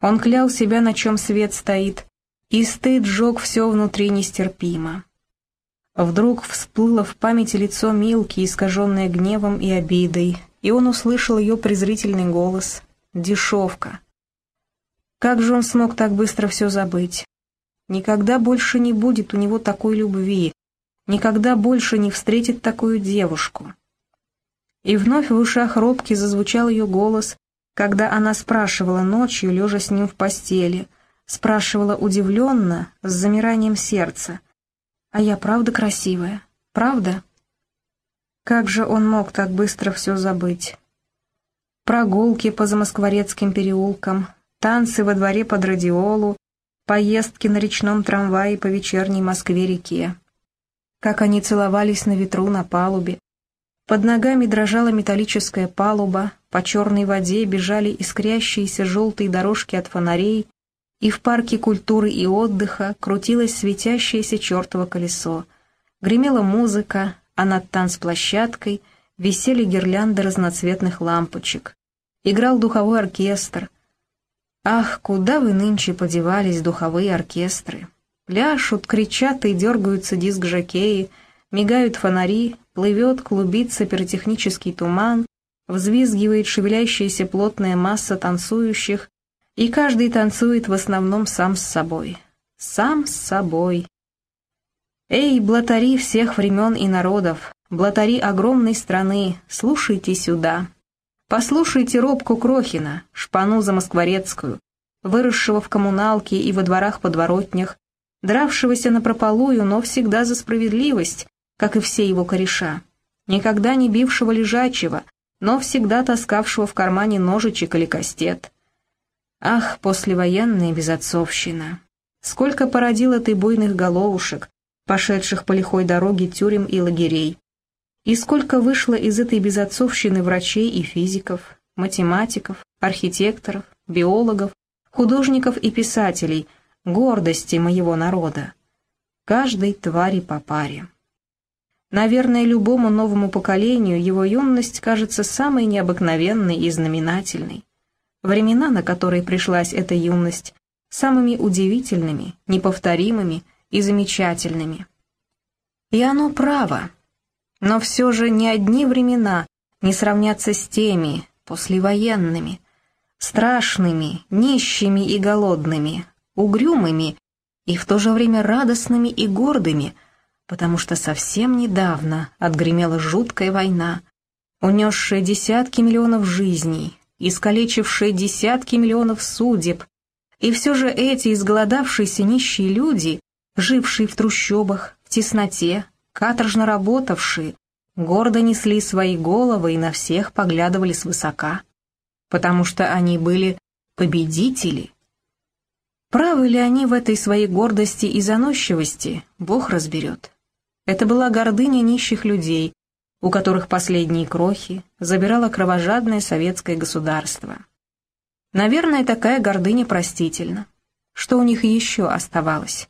Он клял себя, на чем свет стоит, и стыд жег все внутри нестерпимо. Вдруг всплыло в памяти лицо Милки, искаженное гневом и обидой, и он услышал ее презрительный голос «Дешевка». Как же он смог так быстро все забыть? Никогда больше не будет у него такой любви, никогда больше не встретит такую девушку. И вновь в ушах робки зазвучал ее голос, когда она спрашивала ночью, лежа с ним в постели, спрашивала удивленно, с замиранием сердца. «А я правда красивая? Правда?» Как же он мог так быстро все забыть? Прогулки по замоскворецким переулкам, танцы во дворе под радиолу, поездки на речном трамвае по вечерней Москве-реке. Как они целовались на ветру на палубе, под ногами дрожала металлическая палуба, по черной воде бежали искрящиеся желтые дорожки от фонарей, и в парке культуры и отдыха крутилось светящееся чертово колесо. Гремела музыка, а над танцплощадкой висели гирлянды разноцветных лампочек. Играл духовой оркестр. Ах, куда вы нынче подевались, духовые оркестры? Пляшут, кричат и дергаются диск-жокеи, мигают фонари, плывет, клубится пиротехнический туман, взвизгивает шевелящаяся плотная масса танцующих, и каждый танцует в основном сам с собой. Сам с собой. Эй, блатари всех времен и народов, блатари огромной страны, слушайте сюда. Послушайте Робку Крохина, шпану замоскворецкую, выросшего в коммуналке и во дворах-подворотнях, дравшегося напропалую, но всегда за справедливость, как и все его кореша, никогда не бившего лежачего, но всегда таскавшего в кармане ножичек или кастет. Ах, послевоенная безотцовщина! Сколько породила ты буйных головушек, пошедших по лихой дороге тюрем и лагерей! И сколько вышло из этой безотцовщины врачей и физиков, математиков, архитекторов, биологов, художников и писателей, гордости моего народа! Каждой твари по паре. Наверное, любому новому поколению его юность кажется самой необыкновенной и знаменательной. Времена, на которые пришлась эта юность, самыми удивительными, неповторимыми и замечательными. И оно право. Но все же ни одни времена не сравнятся с теми, послевоенными, страшными, нищими и голодными, угрюмыми и в то же время радостными и гордыми – потому что совсем недавно отгремела жуткая война, унесшая десятки миллионов жизней, искалечившая десятки миллионов судеб, и все же эти изголодавшиеся нищие люди, жившие в трущобах, в тесноте, каторжно работавшие, гордо несли свои головы и на всех поглядывали свысока, потому что они были победители. Правы ли они в этой своей гордости и заносчивости, Бог разберет. Это была гордыня нищих людей, у которых последние крохи забирало кровожадное советское государство. Наверное, такая гордыня простительна. Что у них еще оставалось?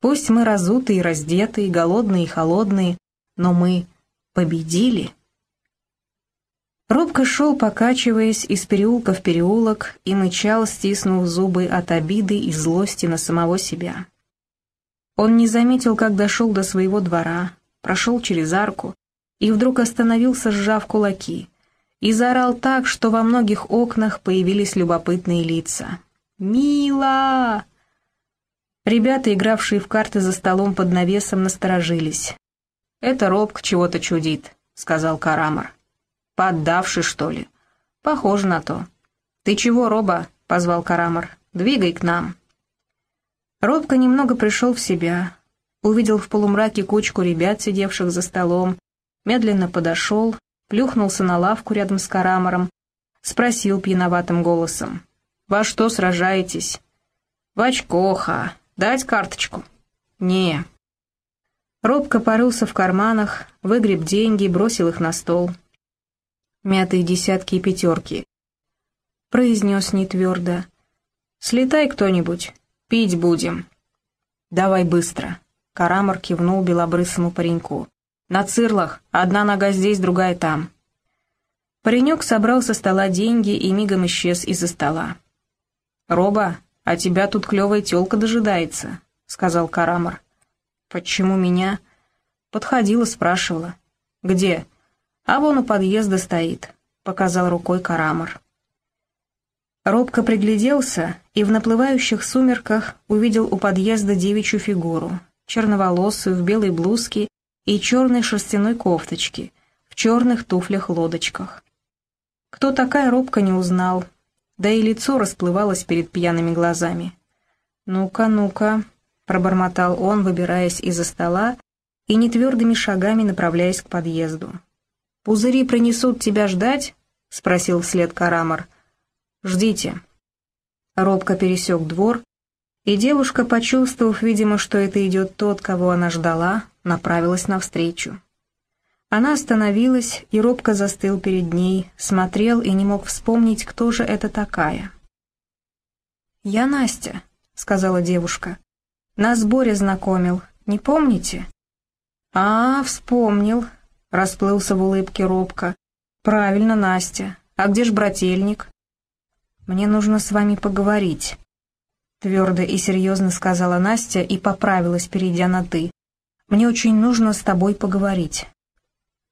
Пусть мы разутые, раздетые, голодные и холодные, но мы победили. Робко шел, покачиваясь из переулка в переулок, и мычал, стиснув зубы от обиды и злости на самого себя. Он не заметил, как дошел до своего двора, прошел через арку и вдруг остановился, сжав кулаки, и заорал так, что во многих окнах появились любопытные лица. «Мила!» Ребята, игравшие в карты за столом под навесом, насторожились. «Это Робк чего-то чудит», — сказал Карамар. «Поддавший, что ли?» «Похоже на то». «Ты чего, Роба?» — позвал Карамар. «Двигай к нам». Робко немного пришел в себя, увидел в полумраке кучку ребят, сидевших за столом, медленно подошел, плюхнулся на лавку рядом с Карамором, спросил пьяноватым голосом. «Во что сражаетесь?» «В очкоха. Дать карточку?» «Не». Робко порылся в карманах, выгреб деньги, бросил их на стол. Мятые десятки и пятерки. Произнес нетвердо. «Слетай кто-нибудь, Пить будем». «Давай быстро», — Карамор кивнул белобрысому пареньку. «На цирлах, одна нога здесь, другая там». Паренек собрал со стола деньги и мигом исчез из-за стола. «Роба, а тебя тут клевая тёлка дожидается», — сказал Карамар. «Почему меня?» Подходила, спрашивала. «Где?» «А вон у подъезда стоит», — показал рукой Карамар. Робко пригляделся и в наплывающих сумерках увидел у подъезда девичью фигуру, черноволосую в белой блузке и черной шерстяной кофточке, в черных туфлях-лодочках. Кто такая Робко не узнал, да и лицо расплывалось перед пьяными глазами. «Ну-ка, ну-ка», — пробормотал он, выбираясь из-за стола и нетвердыми шагами направляясь к подъезду. «Пузыри принесут тебя ждать?» — спросил вслед Карамар. «Ждите». Робко пересек двор, и девушка, почувствовав, видимо, что это идет тот, кого она ждала, направилась навстречу. Она остановилась, и робко застыл перед ней, смотрел и не мог вспомнить, кто же это такая. «Я Настя», — сказала девушка. «Нас Боря знакомил, не помните?» «А, вспомнил», — расплылся в улыбке робко. «Правильно, Настя. А где ж брательник?» «Мне нужно с вами поговорить», — твердо и серьезно сказала Настя и поправилась, перейдя на «ты». «Мне очень нужно с тобой поговорить».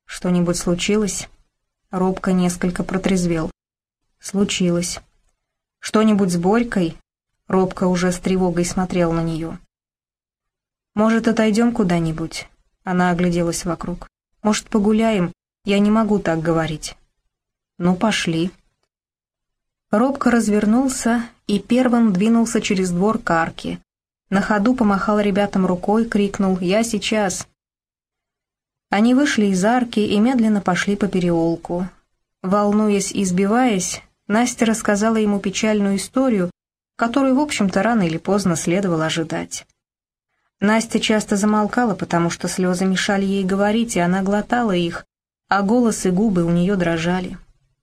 «Что-нибудь случилось?» Робко несколько протрезвел. «Случилось». «Что-нибудь с Борькой?» Робко уже с тревогой смотрел на нее. «Может, отойдем куда-нибудь?» Она огляделась вокруг. «Может, погуляем? Я не могу так говорить». «Ну, пошли». Робко развернулся и первым двинулся через двор к арке. На ходу помахал ребятам рукой, крикнул «Я сейчас!». Они вышли из арки и медленно пошли по переулку. Волнуясь и сбиваясь, Настя рассказала ему печальную историю, которую, в общем-то, рано или поздно следовало ожидать. Настя часто замолкала, потому что слезы мешали ей говорить, и она глотала их, а голос и губы у нее дрожали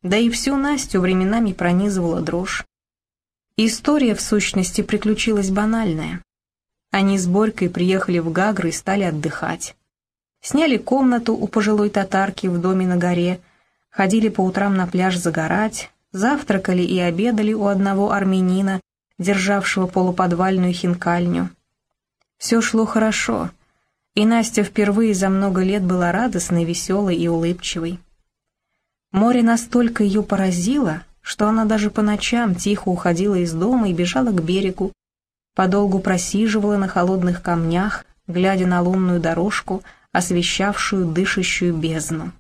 да и всю Настю временами пронизывала дрожь. История, в сущности, приключилась банальная. Они с Борькой приехали в Гагры и стали отдыхать. Сняли комнату у пожилой татарки в доме на горе, ходили по утрам на пляж загорать, завтракали и обедали у одного армянина, державшего полуподвальную хинкальню. Все шло хорошо, и Настя впервые за много лет была радостной, веселой и улыбчивой. Море настолько ее поразило, что она даже по ночам тихо уходила из дома и бежала к берегу, подолгу просиживала на холодных камнях, глядя на лунную дорожку, освещавшую дышащую бездну.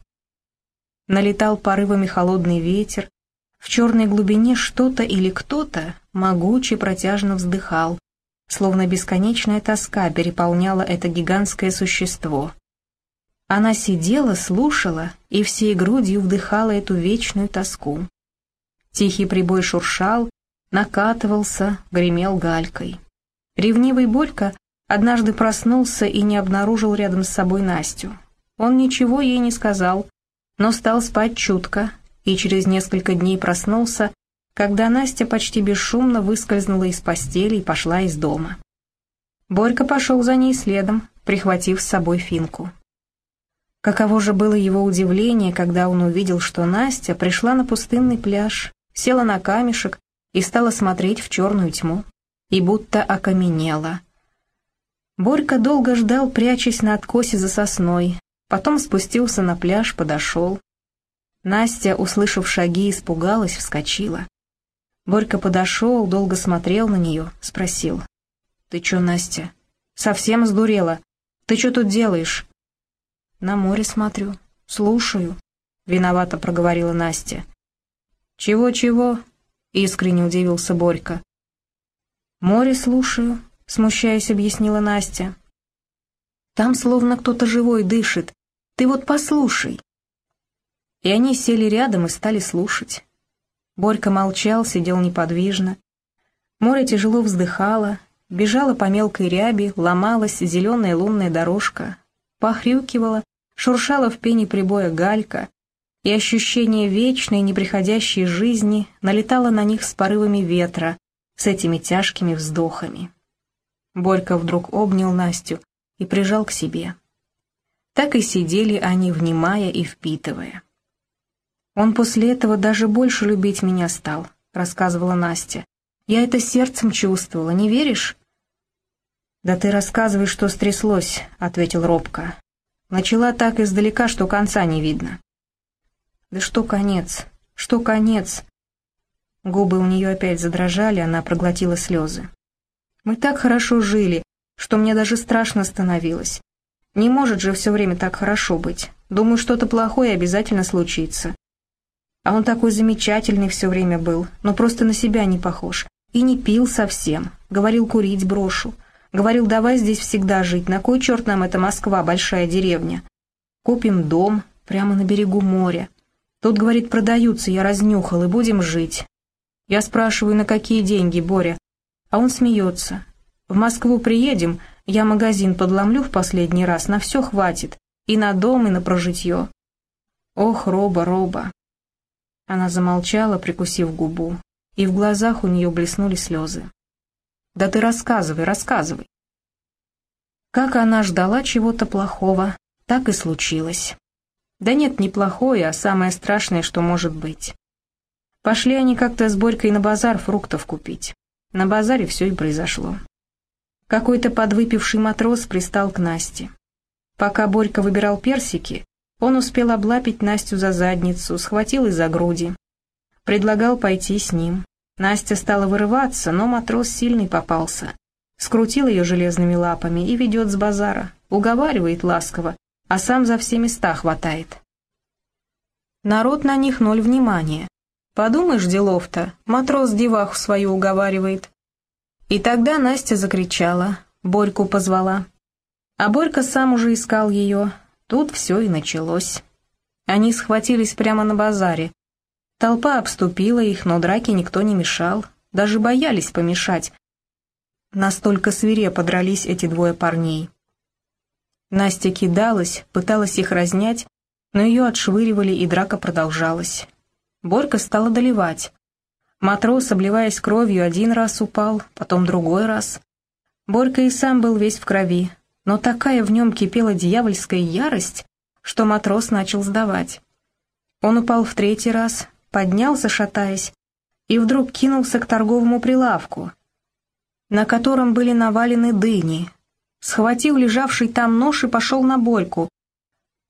Налетал порывами холодный ветер, в черной глубине что-то или кто-то могуче протяжно вздыхал, словно бесконечная тоска переполняла это гигантское существо — она сидела, слушала и всей грудью вдыхала эту вечную тоску. Тихий прибой шуршал, накатывался, гремел галькой. Ревнивый Борька однажды проснулся и не обнаружил рядом с собой Настю. Он ничего ей не сказал, но стал спать чутко и через несколько дней проснулся, когда Настя почти бесшумно выскользнула из постели и пошла из дома. Борька пошел за ней следом, прихватив с собой финку. Каково же было его удивление, когда он увидел, что Настя пришла на пустынный пляж, села на камешек и стала смотреть в черную тьму, и будто окаменела. Борька долго ждал, прячась на откосе за сосной, потом спустился на пляж, подошел. Настя, услышав шаги, испугалась, вскочила. Борька подошел, долго смотрел на нее, спросил. «Ты че, Настя? Совсем сдурела? Ты что тут делаешь?» «На море смотрю, слушаю», — виновато проговорила Настя. «Чего-чего?» — искренне удивился Борька. «Море слушаю», — смущаясь, объяснила Настя. «Там словно кто-то живой дышит. Ты вот послушай». И они сели рядом и стали слушать. Борька молчал, сидел неподвижно. Море тяжело вздыхало, бежала по мелкой ряби, ломалась зеленая лунная дорожка, похрюкивала, шуршала в пене прибоя галька, и ощущение вечной неприходящей жизни налетало на них с порывами ветра, с этими тяжкими вздохами. Борька вдруг обнял Настю и прижал к себе. Так и сидели они, внимая и впитывая. «Он после этого даже больше любить меня стал», — рассказывала Настя. Я это сердцем чувствовала, не веришь?» «Да ты рассказывай, что стряслось», — ответил робко. Начала так издалека, что конца не видно. «Да что конец? Что конец?» Губы у нее опять задрожали, она проглотила слезы. «Мы так хорошо жили, что мне даже страшно становилось. Не может же все время так хорошо быть. Думаю, что-то плохое обязательно случится. А он такой замечательный все время был, но просто на себя не похож. И не пил совсем. Говорил, курить брошу. Говорил, давай здесь всегда жить, на кой черт нам эта Москва, большая деревня? Купим дом прямо на берегу моря. Тут, говорит, продаются, я разнюхал, и будем жить. Я спрашиваю, на какие деньги, Боря? А он смеется. В Москву приедем, я магазин подломлю в последний раз, на все хватит. И на дом, и на прожитье. Ох, Роба, Роба. Она замолчала, прикусив губу, и в глазах у нее блеснули слезы. «Да ты рассказывай, рассказывай». Как она ждала чего-то плохого, так и случилось. Да нет, не плохое, а самое страшное, что может быть. Пошли они как-то с Борькой на базар фруктов купить. На базаре все и произошло. Какой-то подвыпивший матрос пристал к Насте. Пока Борька выбирал персики, он успел облапить Настю за задницу, схватил из-за груди. Предлагал пойти с ним. Настя стала вырываться, но матрос сильный попался. Скрутил ее железными лапами и ведет с базара, уговаривает ласково, а сам за все места хватает. Народ на них ноль внимания. Подумаешь, делов-то, матрос деваху свою уговаривает. И тогда Настя закричала, Борьку позвала. А Борька сам уже искал ее. Тут все и началось. Они схватились прямо на базаре. Толпа обступила их, но драки никто не мешал. Даже боялись помешать. Настолько свирепо дрались эти двое парней. Настя кидалась, пыталась их разнять, но ее отшвыривали, и драка продолжалась. Борька стала доливать. Матрос, обливаясь кровью, один раз упал, потом другой раз. Борька и сам был весь в крови, но такая в нем кипела дьявольская ярость, что матрос начал сдавать. Он упал в третий раз, поднялся, шатаясь, и вдруг кинулся к торговому прилавку, на котором были навалены дыни. Схватил лежавший там нож и пошел на Борьку.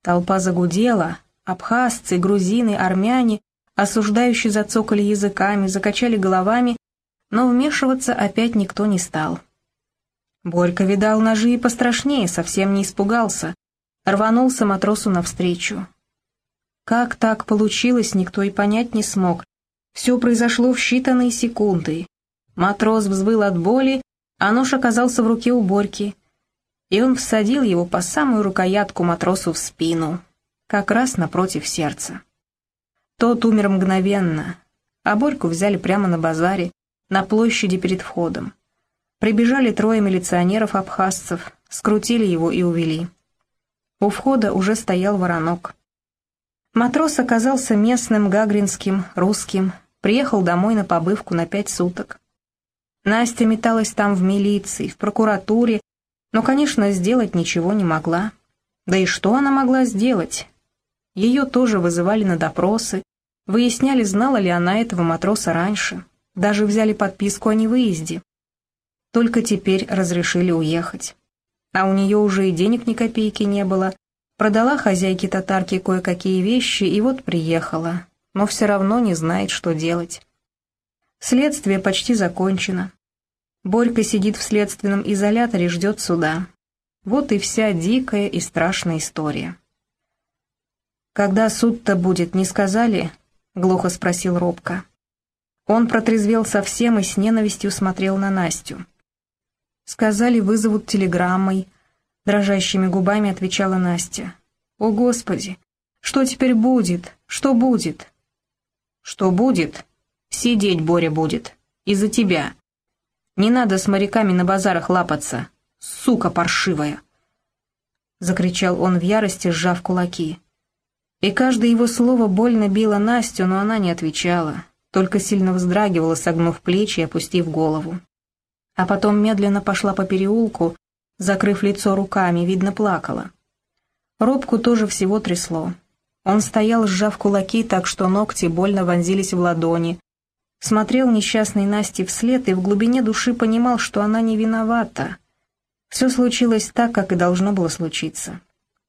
Толпа загудела, абхазцы, грузины, армяне осуждающие зацокали языками, закачали головами, но вмешиваться опять никто не стал. Борька видал ножи и пострашнее, совсем не испугался, рванулся матросу навстречу. Как так получилось, никто и понять не смог. Все произошло в считанные секунды. Матрос взвыл от боли, а нож оказался в руке у Борьки, и он всадил его по самую рукоятку матросу в спину, как раз напротив сердца. Тот умер мгновенно, а Борьку взяли прямо на базаре, на площади перед входом. Прибежали трое милиционеров-абхазцев, скрутили его и увели. У входа уже стоял воронок. Матрос оказался местным, гагринским, русским, приехал домой на побывку на пять суток. Настя металась там в милиции, в прокуратуре, но, конечно, сделать ничего не могла. Да и что она могла сделать? Ее тоже вызывали на допросы, выясняли, знала ли она этого матроса раньше, даже взяли подписку о невыезде. Только теперь разрешили уехать. А у нее уже и денег ни копейки не было. Продала хозяйке татарки кое-какие вещи и вот приехала, но все равно не знает, что делать. Следствие почти закончено. Борька сидит в следственном изоляторе, ждет суда. Вот и вся дикая и страшная история. «Когда суд-то будет, не сказали?» — глухо спросил робко. Он протрезвел совсем и с ненавистью смотрел на Настю. «Сказали, вызовут телеграммой», — дрожащими губами отвечала Настя. «О, Господи! Что теперь будет? Что будет?» «Что будет? Сидеть Боря будет. Из-за тебя. Не надо с моряками на базарах лапаться. Сука паршивая!» Закричал он в ярости, сжав кулаки. И каждое его слово больно било Настю, но она не отвечала, только сильно вздрагивала, согнув плечи и опустив голову. А потом медленно пошла по переулку, закрыв лицо руками, видно, плакала. Робку тоже всего трясло. Он стоял, сжав кулаки так, что ногти больно вонзились в ладони. смотрел несчастной Насте вслед и в глубине души понимал, что она не виновата. Все случилось так, как и должно было случиться.